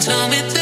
tell me.